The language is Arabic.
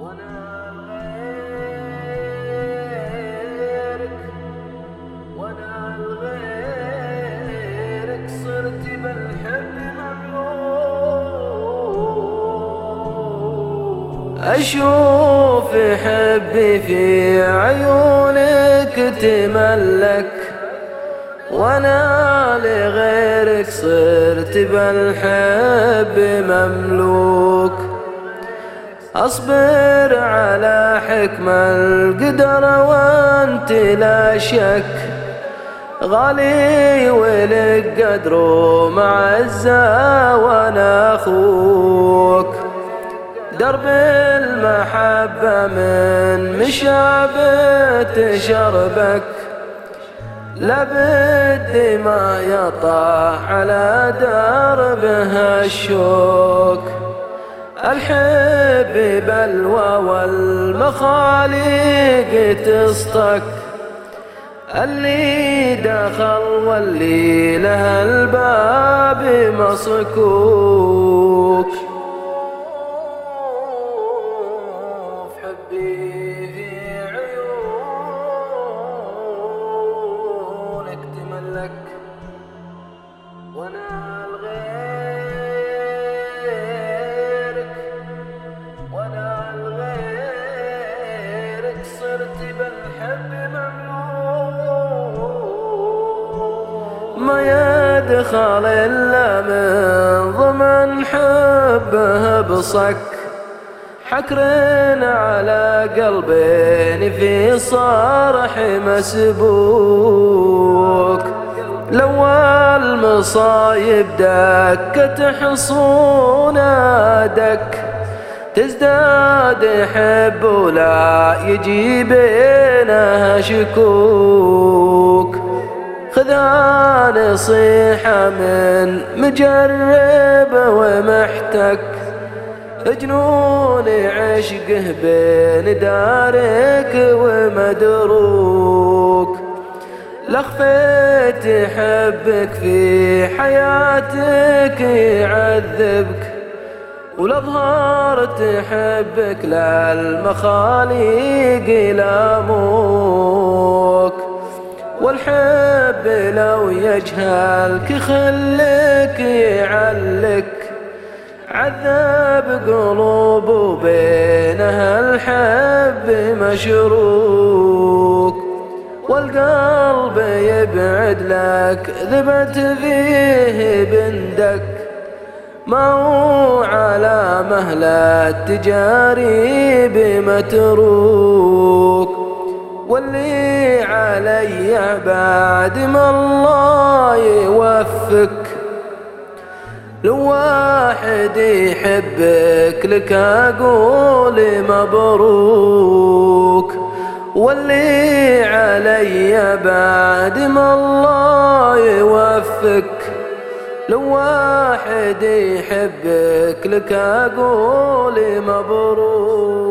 وأنا غيرك وأنا غيرك صرت بالحب مملوك أشوف حبي في عيونك تملك وأنا لغيرك صرت بالحب مملوك. أصبر على حكم القدر وأنت لا شك. غالي ولك قدر ومعزة وأنا أخوك. درب المحبة من مشابة شربك. لابد ما يطاح على دربها الشوك. الحب بلوى والمخاليق تصطك اللي دخل واللي له الباب مصكوك. بالحب مملوك ما يدخل إلا من ضمن حبه بصك. حكر على قلبين في صرح مسبوك. لو المصايب دكت حصونا دك. تزداد حب ولا يجي شكوك خذها نصيحة من مجرب ومحتك. جنون عشقه بين دارك ومدروك. لخفيت حبك في حياتك يعذبك ولظهرت حبك للمخاليق يلاموك والحب لو يجهلك يخلك يعلك. عذب قلوب وبينها الحب مشروك. والقلب يبعد لك ذبت فيه بندك. ما هو على مهلة تجاري بمتروك. واللي علي بعد ما الله يوفك لو واحد يحبك لك أقول مبروك. واللي علي بعد ما الله يوفك لو واحد يحبك لك أقول مبروك.